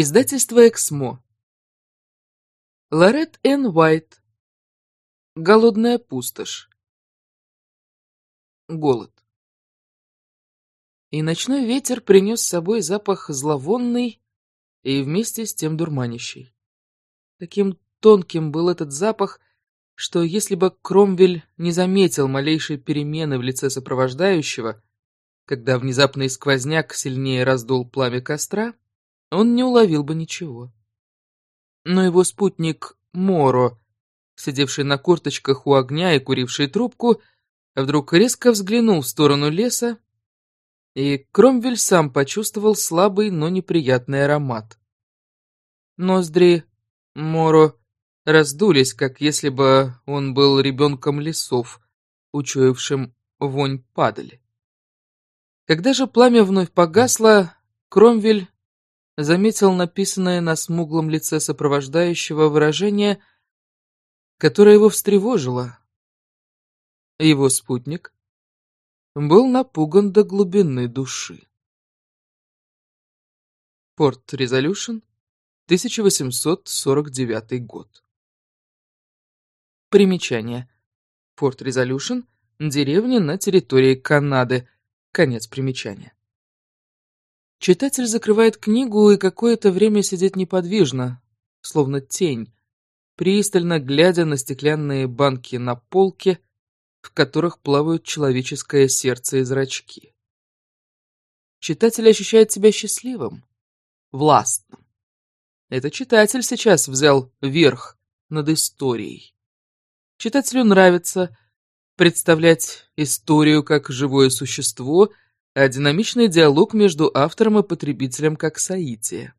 Издательство «Эксмо». Лорет Н. Уайт. Голодная пустошь. Голод. И ночной ветер принес с собой запах зловонный и вместе с тем дурманящий. Таким тонким был этот запах, что если бы Кромвель не заметил малейшей перемены в лице сопровождающего, когда внезапный сквозняк сильнее раздул пламя костра, он не уловил бы ничего. Но его спутник Моро, сидевший на корточках у огня и куривший трубку, вдруг резко взглянул в сторону леса, и Кромвель сам почувствовал слабый, но неприятный аромат. Ноздри Моро раздулись, как если бы он был ребенком лесов, учуявшим вонь падали. Когда же пламя вновь погасло, Кромвель заметил написанное на смуглом лице сопровождающего выражение, которое его встревожило. Его спутник был напуган до глубины души. Порт Резолюшн, 1849 год. Примечание. Форт Резолюшн – деревня на территории Канады. Конец примечания. Читатель закрывает книгу и какое-то время сидит неподвижно, словно тень, пристально глядя на стеклянные банки на полке, в которых плавают человеческое сердце и зрачки. Читатель ощущает себя счастливым, властным. Это читатель сейчас взял верх над историей. Читателю нравится представлять историю как живое существо – а динамичный диалог между автором и потребителем как соитие.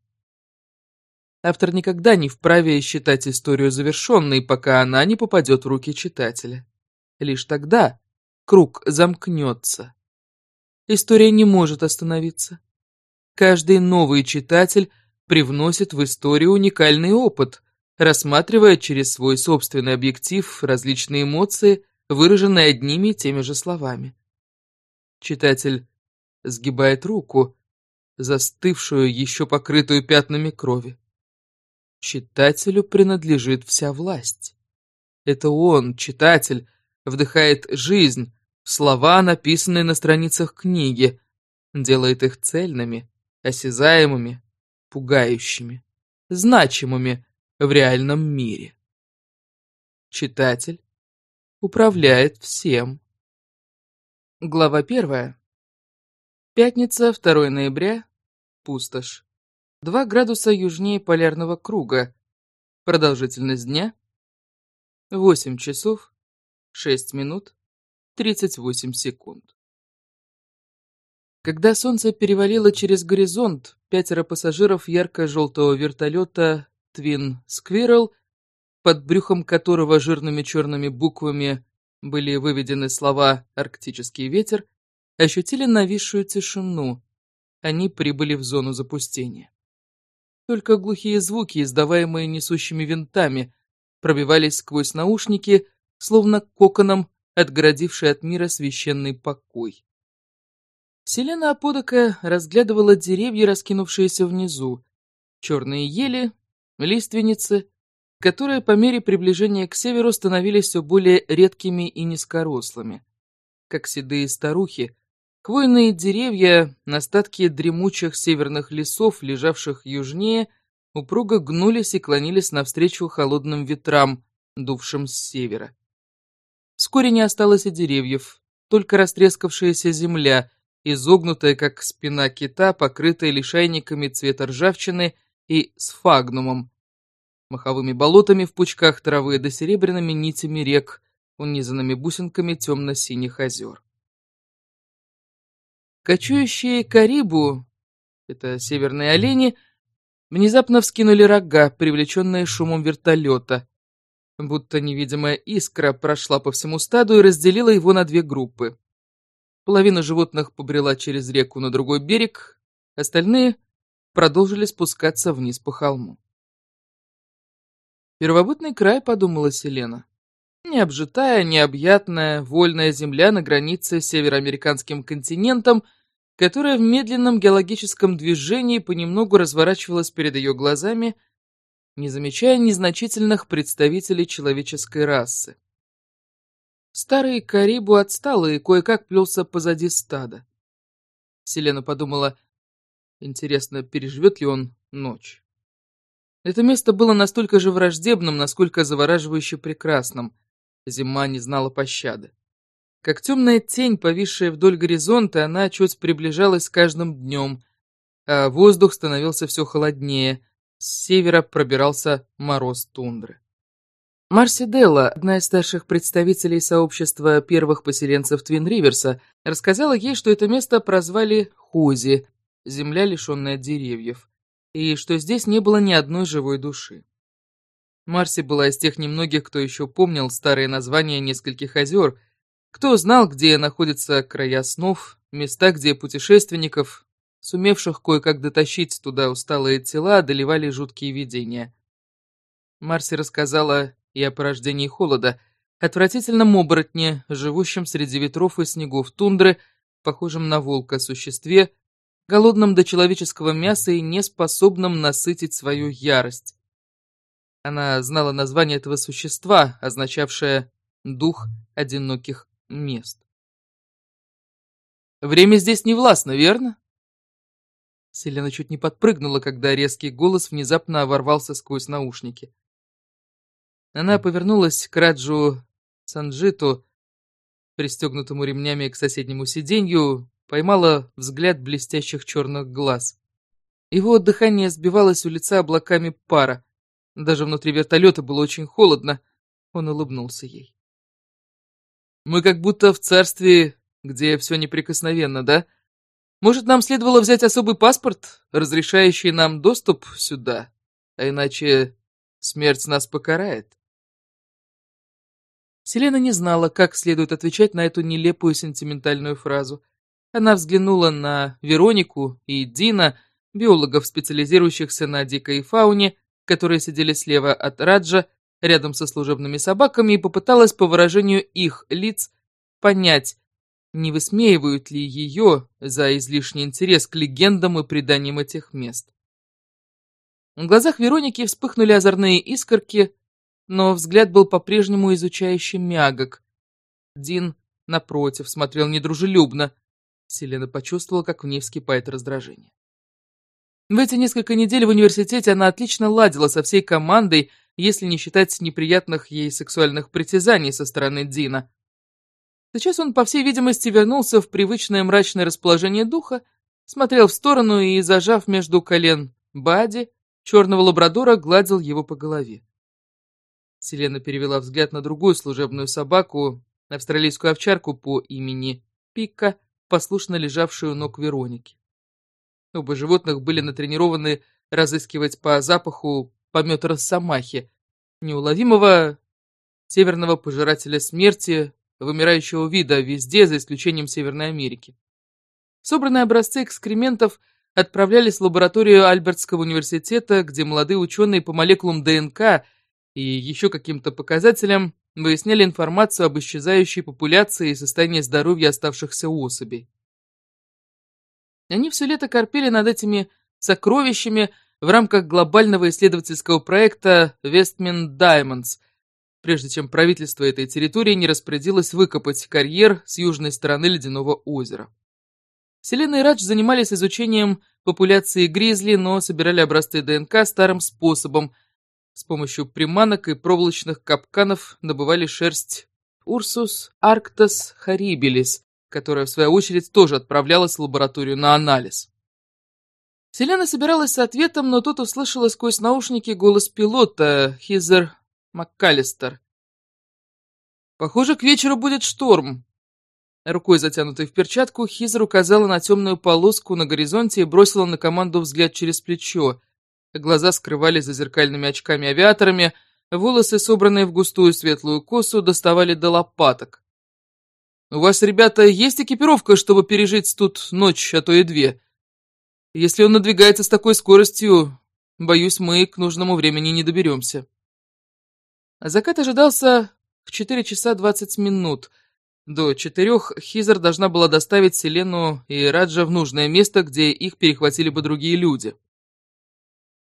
Автор никогда не вправе считать историю завершенной, пока она не попадет в руки читателя. Лишь тогда круг замкнется. История не может остановиться. Каждый новый читатель привносит в историю уникальный опыт, рассматривая через свой собственный объектив различные эмоции, выраженные одними и теми же словами. Читатель сгибает руку, застывшую, еще покрытую пятнами крови. Читателю принадлежит вся власть. Это он, читатель, вдыхает жизнь в слова, написанные на страницах книги, делает их цельными, осязаемыми, пугающими, значимыми в реальном мире. Читатель управляет всем. Глава первая. Пятница, 2 ноября. Пустошь. 2 градуса южнее полярного круга. Продолжительность дня. 8 часов, 6 минут, 38 секунд. Когда солнце перевалило через горизонт, пятеро пассажиров ярко-желтого вертолета Twin Squirrel, под брюхом которого жирными черными буквами были выведены слова «Арктический ветер», ощутили нависшую тишину. Они прибыли в зону запустения. Только глухие звуки, издаваемые несущими винтами, пробивались сквозь наушники, словно коконом отгородивший от мира священный покой. Селена Аподока разглядывала деревья, раскинувшиеся внизу, черные ели, лиственницы, которые по мере приближения к северу становились все более редкими и низкорослыми, как седые старухи, Хвойные деревья, остатки дремучих северных лесов, лежавших южнее, упруго гнулись и клонились навстречу холодным ветрам, дувшим с севера. Вскоре не осталось и деревьев, только растрескавшаяся земля, изогнутая, как спина кита, покрытая лишайниками цвета ржавчины и сфагнумом, маховыми болотами в пучках травы да серебряными нитями рек, унизанными бусинками темно-синих озер. Кочующие карибу, это северные олени, внезапно вскинули рога, привлеченные шумом вертолета. Будто невидимая искра прошла по всему стаду и разделила его на две группы. Половина животных побрела через реку на другой берег, остальные продолжили спускаться вниз по холму. Первобытный край, подумала Селена. Необжитая, необъятная, вольная земля на границе с североамериканским континентом, которая в медленном геологическом движении понемногу разворачивалась перед ее глазами, не замечая незначительных представителей человеческой расы. Старый Карибу отстал и кое-как плелся позади стада. Селена подумала, интересно, переживет ли он ночь. Это место было настолько же враждебным, насколько завораживающе прекрасным. Зима не знала пощады. Как темная тень, повисшая вдоль горизонта, она чуть приближалась с каждым днем, а воздух становился все холоднее, с севера пробирался мороз тундры. Марси Делла, одна из старших представителей сообщества первых поселенцев Твин-Риверса, рассказала ей, что это место прозвали Хузи, земля, лишенная деревьев, и что здесь не было ни одной живой души. Марси была из тех немногих, кто еще помнил старые названия нескольких озер, кто знал, где находятся края снов, места, где путешественников, сумевших кое-как дотащить туда усталые тела, одолевали жуткие видения. Марси рассказала и о порождении холода, отвратительном оборотне, живущем среди ветров и снегов тундры, похожем на волка существе, голодном до человеческого мяса и неспособном насытить свою ярость. Она знала название этого существа, означавшее «дух одиноких мест». «Время здесь не властно, верно?» Селена чуть не подпрыгнула, когда резкий голос внезапно ворвался сквозь наушники. Она повернулась к Раджу Санджиту, пристегнутому ремнями к соседнему сиденью, поймала взгляд блестящих черных глаз. Его дыхание сбивалось у лица облаками пара. Даже внутри вертолета было очень холодно. Он улыбнулся ей. «Мы как будто в царстве, где все неприкосновенно, да? Может, нам следовало взять особый паспорт, разрешающий нам доступ сюда? А иначе смерть нас покарает?» Селена не знала, как следует отвечать на эту нелепую сентиментальную фразу. Она взглянула на Веронику и Дина, биологов, специализирующихся на дикой фауне, которые сидели слева от Раджа, рядом со служебными собаками, и попыталась по выражению их лиц понять, не высмеивают ли ее за излишний интерес к легендам и преданиям этих мест. В глазах Вероники вспыхнули озорные искорки, но взгляд был по-прежнему изучающий мягок. Дин, напротив, смотрел недружелюбно. Селена почувствовала, как в ней вскипает раздражение. В эти несколько недель в университете она отлично ладила со всей командой, если не считать неприятных ей сексуальных притязаний со стороны Дина. Сейчас он, по всей видимости, вернулся в привычное мрачное расположение духа, смотрел в сторону и, зажав между колен Бади, черного лабрадора гладил его по голове. Селена перевела взгляд на другую служебную собаку, австралийскую овчарку по имени Пика, послушно лежавшую у ног Вероники. Оба животных были натренированы разыскивать по запаху помет росомахи, неуловимого северного пожирателя смерти, вымирающего вида везде, за исключением Северной Америки. Собранные образцы экскрементов отправлялись в лабораторию Альбертского университета, где молодые ученые по молекулам ДНК – и еще каким-то показателям выясняли информацию об исчезающей популяции и состоянии здоровья оставшихся особей. Они все лето корпели над этими сокровищами в рамках глобального исследовательского проекта Westman Diamonds, прежде чем правительство этой территории не распорядилось выкопать карьер с южной стороны ледяного озера. Селена и Радж занимались изучением популяции гризли, но собирали образцы ДНК старым способом – с помощью приманок и проволочных капканов добывали шерсть Урсус арктас харибелис, которая, в свою очередь, тоже отправлялась в лабораторию на анализ. Селена собиралась с ответом, но тут услышала сквозь наушники голос пилота Хизер МакКаллистер. «Похоже, к вечеру будет шторм». Рукой, затянутой в перчатку, Хизер указала на темную полоску на горизонте и бросила на команду взгляд через плечо. Глаза скрывались за зеркальными очками-авиаторами, волосы, собранные в густую светлую косу, доставали до лопаток. «У вас, ребята, есть экипировка, чтобы пережить тут ночь, а то и две? Если он надвигается с такой скоростью, боюсь, мы к нужному времени не доберемся». Закат ожидался в 4 часа 20 минут. До четырех Хизер должна была доставить Селену и Раджа в нужное место, где их перехватили бы другие люди.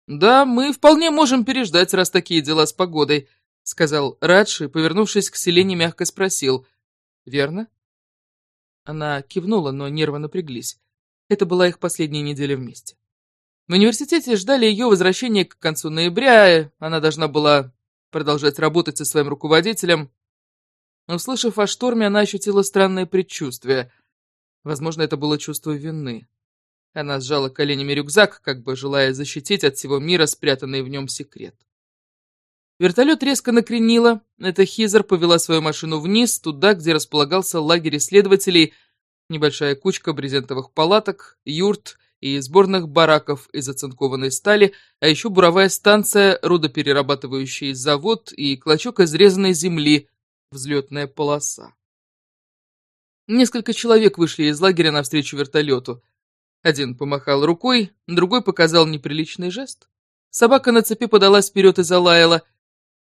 «Да, мы вполне можем переждать, раз такие дела с погодой», — сказал Радж и, повернувшись к Селене, мягко спросил. «Верно?» Она кивнула, но нервы напряглись. Это была их последняя неделя вместе. В университете ждали ее возвращения к концу ноября, она должна была продолжать работать со своим руководителем. Но, услышав о шторме, она ощутила странное предчувствие. Возможно, это было чувство вины. Она сжала коленями рюкзак, как бы желая защитить от всего мира спрятанный в нем секрет. Вертолет резко накренило. Эта Хизер повела свою машину вниз, туда, где располагался лагерь исследователей, небольшая кучка брезентовых палаток, юрт и сборных бараков из оцинкованной стали, а еще буровая станция, рудоперерабатывающий завод и клочок изрезанной земли, взлетная полоса. Несколько человек вышли из лагеря навстречу вертолету. Один помахал рукой, другой показал неприличный жест. Собака на цепи подалась вперед и залаяла —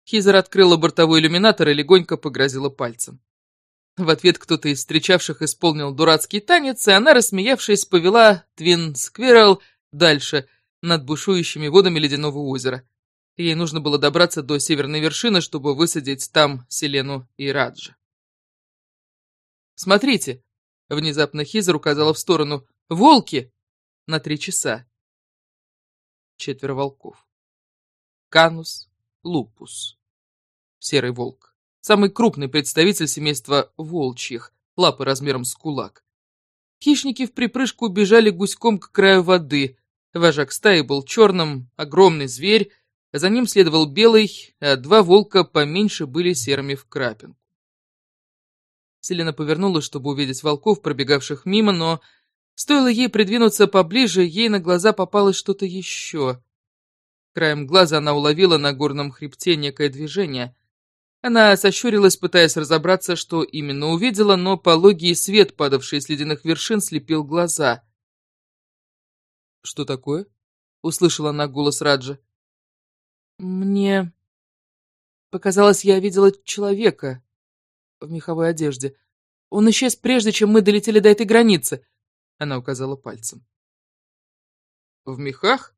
Хизер открыла бортовой иллюминатор и легонько погрозила пальцем. В ответ кто-то из встречавших исполнил дурацкий танец, и она, рассмеявшись, повела Твин Сквирл дальше, над бушующими водами ледяного озера. Ей нужно было добраться до северной вершины, чтобы высадить там Селену и Раджа. «Смотрите!» — внезапно Хизер указала в сторону. «Волки!» На три часа. Четверо волков. Канус, лупус серый волк. Самый крупный представитель семейства волчьих, лапы размером с кулак. Хищники в припрыжку бежали гуськом к краю воды. Вожак стаи был черным, огромный зверь, за ним следовал белый, а два волка поменьше были серыми в крапинку. Селена повернулась, чтобы увидеть волков, пробегавших мимо, но стоило ей придвинуться поближе, ей на глаза попалось что-то еще. Краем глаза она уловила на горном хребте некое движение. Она сощурилась, пытаясь разобраться, что именно увидела, но пологий свет, падавший с ледяных вершин, слепил глаза. «Что такое?» — услышала она голос Раджа. «Мне показалось, я видела человека в меховой одежде. Он исчез прежде, чем мы долетели до этой границы», — она указала пальцем. «В мехах?»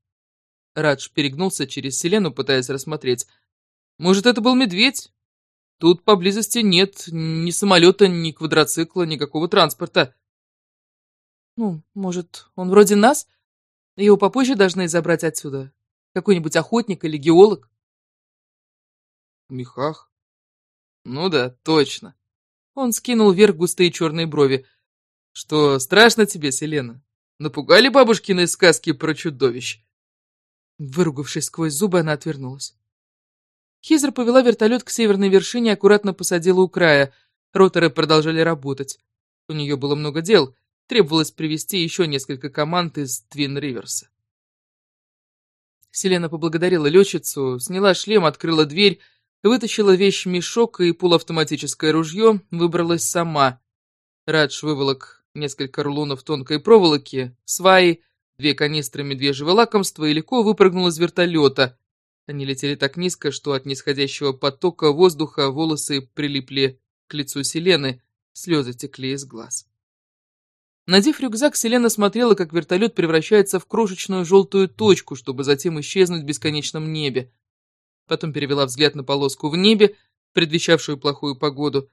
Радж перегнулся через селену, пытаясь рассмотреть. «Может, это был медведь? Тут поблизости нет ни самолета, ни квадроцикла, никакого транспорта. Ну, может, он вроде нас? Его попозже должны забрать отсюда. Какой-нибудь охотник или геолог? В мехах? Ну да, точно. Он скинул вверх густые черные брови. Что, страшно тебе, Селена? Напугали бабушкины сказки про чудовищ? Выругавшись сквозь зубы, она отвернулась. Хизер повела вертолет к северной вершине и аккуратно посадила у края. Роторы продолжали работать. У нее было много дел. Требовалось привести еще несколько команд из Твин Риверса. Селена поблагодарила летчицу, сняла шлем, открыла дверь, вытащила вещь-мешок и полуавтоматическое ружье, выбралась сама. Радж выволок несколько рулонов тонкой проволоки, сваи, две канистры медвежьего лакомства и легко выпрыгнул из вертолета. Они летели так низко, что от нисходящего потока воздуха волосы прилипли к лицу Селены, слезы текли из глаз. Надев рюкзак, Селена смотрела, как вертолет превращается в крошечную желтую точку, чтобы затем исчезнуть в бесконечном небе. Потом перевела взгляд на полоску в небе, предвещавшую плохую погоду.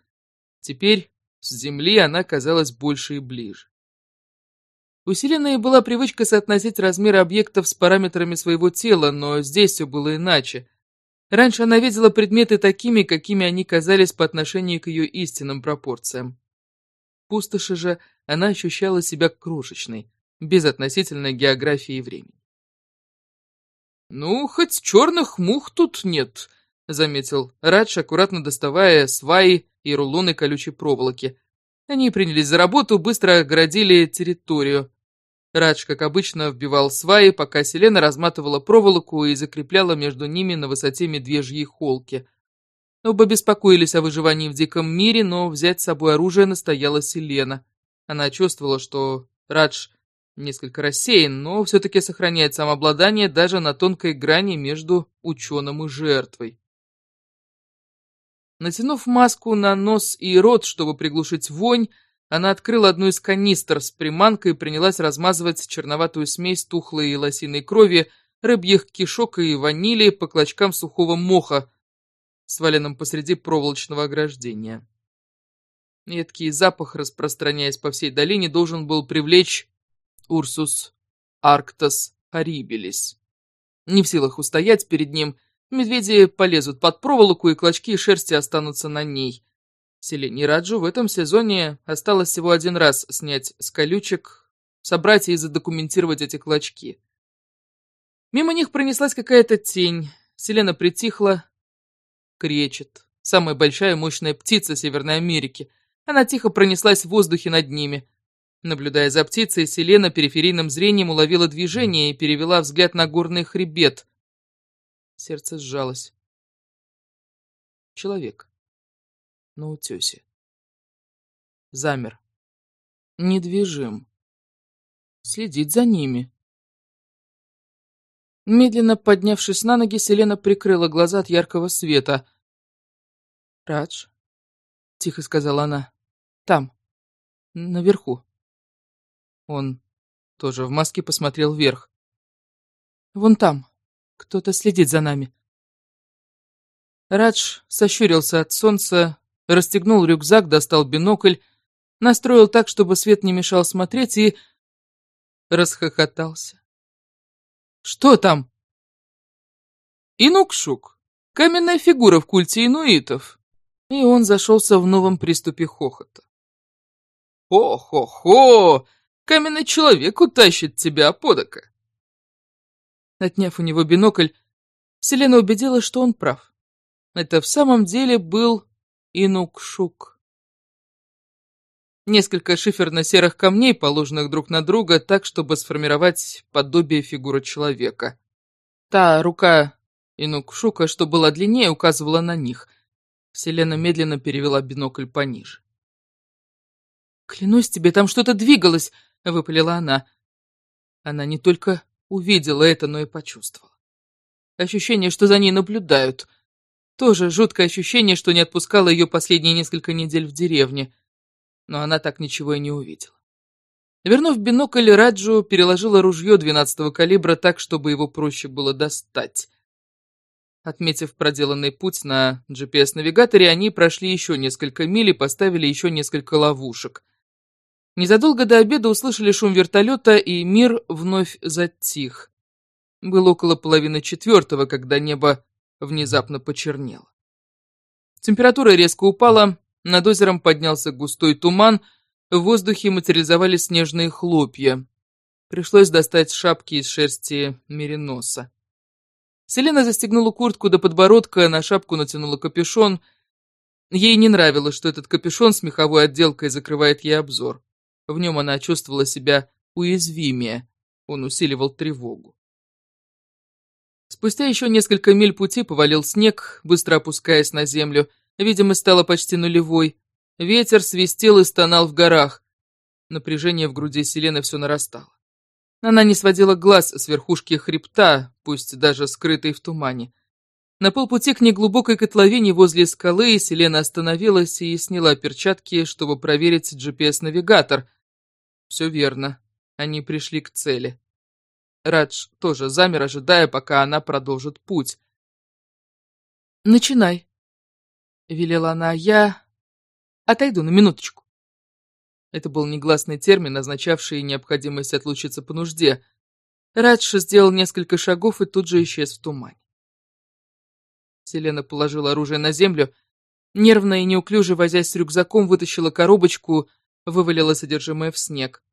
Теперь с земли она казалась больше и ближе. У Селены была привычка соотносить размеры объектов с параметрами своего тела, но здесь все было иначе. Раньше она видела предметы такими, какими они казались по отношению к ее истинным пропорциям. В пустоши же она ощущала себя крошечной, без относительной географии и времени. «Ну, хоть черных мух тут нет», — заметил Радж, аккуратно доставая сваи и рулоны колючей проволоки. Они принялись за работу, быстро оградили территорию. Радж, как обычно, вбивал сваи, пока Селена разматывала проволоку и закрепляла между ними на высоте медвежьей холки. Оба беспокоились о выживании в диком мире, но взять с собой оружие настояла Селена. Она чувствовала, что Радж несколько рассеян, но все-таки сохраняет самообладание даже на тонкой грани между ученым и жертвой. Натянув маску на нос и рот, чтобы приглушить вонь, она открыла одну из канистр с приманкой и принялась размазывать черноватую смесь тухлой лосиной крови, рыбьих кишок и ванили по клочкам сухого моха, сваленным посреди проволочного ограждения. Едкий запах, распространяясь по всей долине, должен был привлечь Урсус Арктас Харибелис. Не в силах устоять перед ним, медведи полезут под проволоку, и клочки шерсти останутся на ней. Селени Раджу в этом сезоне осталось всего один раз снять с колючек, собрать и задокументировать эти клочки. Мимо них пронеслась какая-то тень. Селена притихла, кречет. Самая большая мощная птица Северной Америки. Она тихо пронеслась в воздухе над ними. Наблюдая за птицей, Селена периферийным зрением уловила движение и перевела взгляд на горный хребет. Сердце сжалось. Человек. На утесе. Замер. Недвижим. Следит за ними. Медленно поднявшись на ноги, Селена прикрыла глаза от яркого света. «Радж», — тихо сказала она, — «там, наверху». Он тоже в маске посмотрел вверх. «Вон там. Кто-то следит за нами». Радж сощурился от солнца, расстегнул рюкзак, достал бинокль, настроил так, чтобы свет не мешал смотреть, и расхохотался. «Что там?» «Инукшук. Каменная фигура в культе инуитов». И он зашелся в новом приступе хохота. «Хо-хо-хо! Каменный человек утащит тебя подока. Отняв у него бинокль, Селена убедилась, что он прав. Это в самом деле был Инукшук. Несколько шиферно-серых камней, положенных друг на друга так, чтобы сформировать подобие фигуры человека. Та рука Инукшука, что была длиннее, указывала на них. Селена медленно перевела бинокль пониже. «Клянусь тебе, там что-то двигалось!» — выпалила она. Она не только увидела это, но и почувствовала. Ощущение, что за ней наблюдают. Тоже жуткое ощущение, что не отпускало ее последние несколько недель в деревне. Но она так ничего и не увидела. Вернув бинокль, Раджу переложила ружье двенадцатого калибра так, чтобы его проще было достать. Отметив проделанный путь на GPS-навигаторе, они прошли еще несколько миль и поставили еще несколько ловушек. Незадолго до обеда услышали шум вертолета, и мир вновь затих. Было около половины четвертого, когда небо внезапно почернело. Температура резко упала, над озером поднялся густой туман, в воздухе материализовались снежные хлопья. Пришлось достать шапки из шерсти мериноса. Селена застегнула куртку до подбородка, на шапку натянула капюшон. Ей не нравилось, что этот капюшон с меховой отделкой закрывает ей обзор. В нем она чувствовала себя уязвимее, он усиливал тревогу. Спустя еще несколько миль пути повалил снег, быстро опускаясь на землю. Видимость стала почти нулевой. Ветер свистел и стонал в горах. Напряжение в груди Селены все нарастало. Она не сводила глаз с верхушки хребта, пусть даже скрытой в тумане. На полпути к неглубокой котловине возле скалы Селена остановилась и сняла перчатки, чтобы проверить GPS-навигатор. Все верно. Они пришли к цели. Радж тоже замер, ожидая, пока она продолжит путь. «Начинай», — велела она. «Я отойду на минуточку». Это был негласный термин, означавший необходимость отлучиться по нужде. Радж сделал несколько шагов и тут же исчез в тумане. Селена положила оружие на землю, нервно и неуклюже возясь с рюкзаком, вытащила коробочку, вывалила содержимое в снег.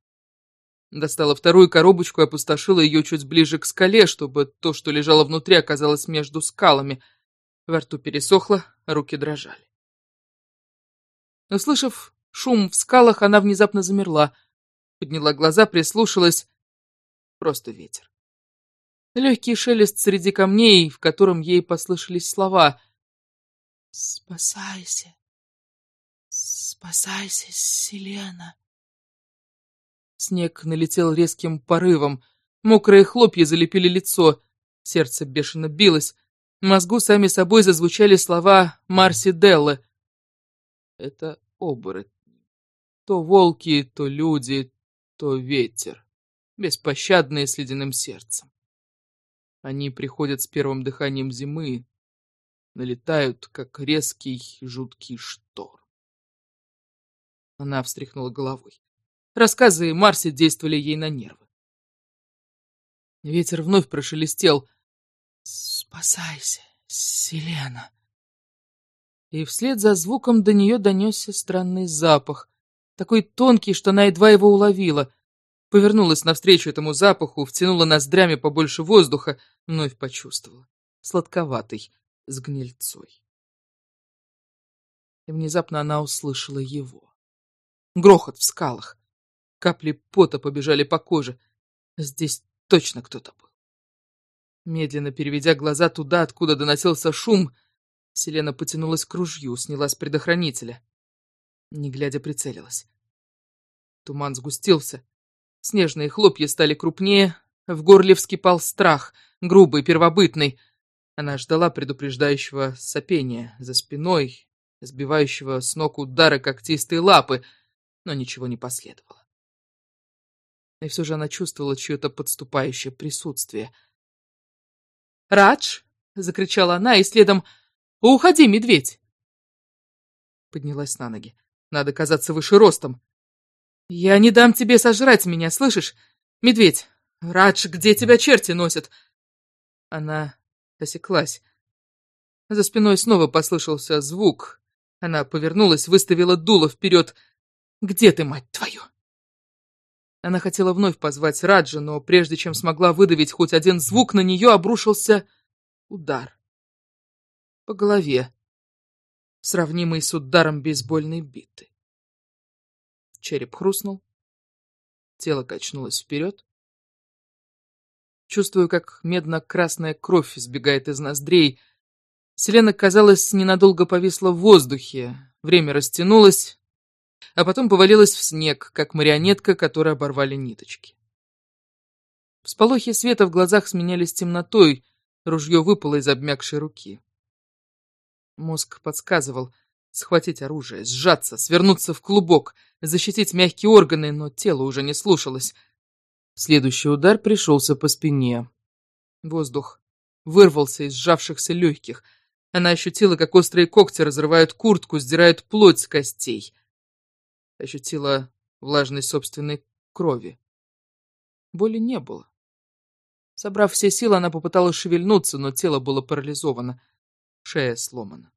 Достала вторую коробочку и опустошила ее чуть ближе к скале, чтобы то, что лежало внутри, оказалось между скалами. Во рту пересохло, руки дрожали. Услышав шум в скалах, она внезапно замерла, подняла глаза, прислушалась. Просто ветер. Легкий шелест среди камней, в котором ей послышались слова. «Спасайся! Спасайся, Селена!» Снег налетел резким порывом. Мокрые хлопья залепили лицо. Сердце бешено билось. В мозгу сами собой зазвучали слова Марси Деллы. Это оборотни. То волки, то люди, то ветер. Беспощадные с ледяным сердцем. Они приходят с первым дыханием зимы, налетают, как резкий жуткий шторм. Она встряхнула головой. Рассказы Марси действовали ей на нервы. Ветер вновь прошелестел. «Спасайся, Селена!» И вслед за звуком до нее донесся странный запах, такой тонкий, что она едва его уловила. Повернулась навстречу этому запаху, втянула ноздрями побольше воздуха, вновь почувствовала. Сладковатый, с гнильцой. И внезапно она услышала его. Грохот в скалах. Капли пота побежали по коже. Здесь точно кто-то был. Медленно переведя глаза туда, откуда доносился шум, Селена потянулась к ружью, сняла с предохранителя. Не глядя, прицелилась. Туман сгустился. Снежные хлопья стали крупнее. В горле вскипал страх, грубый, первобытный. Она ждала предупреждающего сопения за спиной, сбивающего с ног удары когтистой лапы, но ничего не последовало. И все же она чувствовала чье-то подступающее присутствие. «Радж!» — закричала она, и следом «Уходи, медведь!» Поднялась на ноги. Надо казаться выше ростом. «Я не дам тебе сожрать меня, слышишь? Медведь! Радж, где тебя черти носят?» Она осеклась. За спиной снова послышался звук. Она повернулась, выставила дуло вперед. «Где ты, мать твою?» Она хотела вновь позвать Раджа, но прежде чем смогла выдавить хоть один звук, на нее обрушился удар. По голове, сравнимый с ударом бейсбольной биты. Череп хрустнул, тело качнулось вперед, Чувствую, как медно-красная кровь сбегает из ноздрей. Селена, казалось, ненадолго повисла в воздухе. Время растянулось, а потом повалилась в снег, как марионетка, которой оборвали ниточки. Всполохи света в глазах сменялись темнотой, ружье выпало из обмякшей руки. Мозг подсказывал схватить оружие, сжаться, свернуться в клубок, защитить мягкие органы, но тело уже не слушалось. Следующий удар пришелся по спине. Воздух вырвался из сжавшихся легких. Она ощутила, как острые когти разрывают куртку, сдирают плоть с костей. Ощутила влажность собственной крови. Боли не было. Собрав все силы, она попыталась шевельнуться, но тело было парализовано. Шея сломана.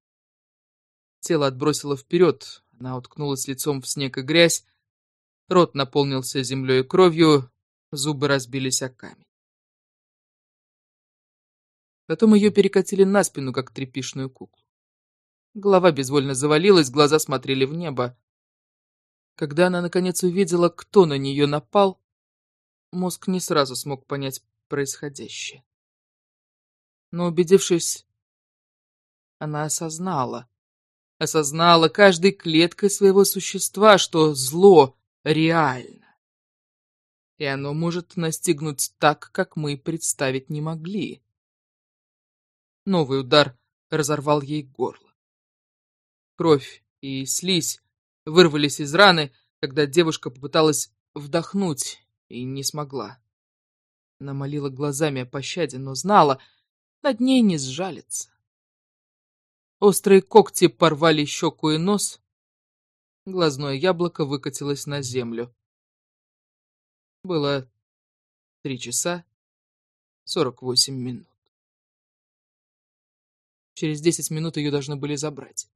Тело отбросило вперед. Она уткнулась лицом в снег и грязь. Рот наполнился землей и кровью, Зубы разбились о камень. Потом ее перекатили на спину, как тряпишную куклу. Голова безвольно завалилась, глаза смотрели в небо. Когда она, наконец, увидела, кто на нее напал, мозг не сразу смог понять происходящее. Но, убедившись, она осознала, осознала каждой клеткой своего существа, что зло реально и оно может настигнуть так, как мы представить не могли. Новый удар разорвал ей горло. Кровь и слизь вырвались из раны, когда девушка попыталась вдохнуть и не смогла. Она молила глазами о пощаде, но знала, над ней не сжалится. Острые когти порвали щеку и нос, глазное яблоко выкатилось на землю. Было три часа сорок восемь минут. Через десять минут ее должны были забрать.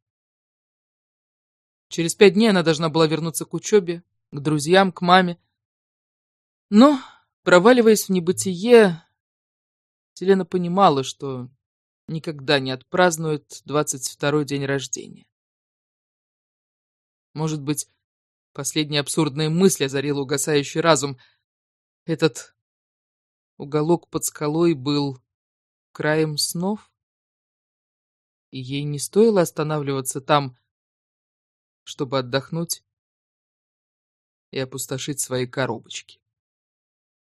Через пять дней она должна была вернуться к учебе, к друзьям, к маме. Но, проваливаясь в небытие, Селена понимала, что никогда не отпразднует двадцать второй день рождения. Может быть, последняя абсурдная мысль озарила угасающий разум — этот уголок под скалой был краем снов, и ей не стоило останавливаться там, чтобы отдохнуть и опустошить свои коробочки.